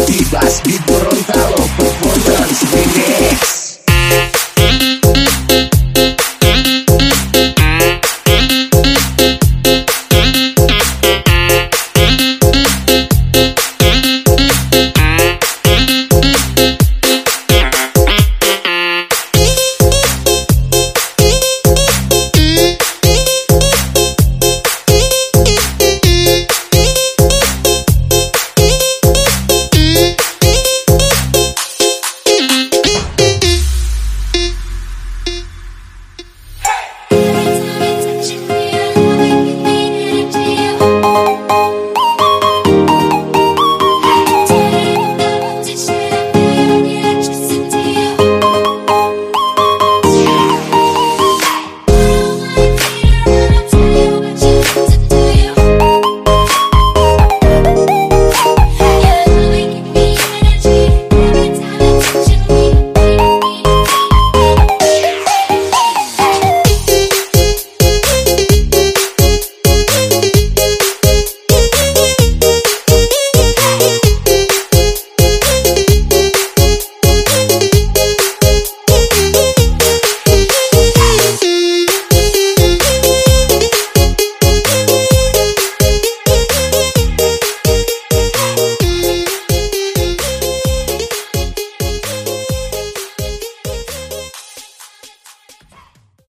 activas y borronzado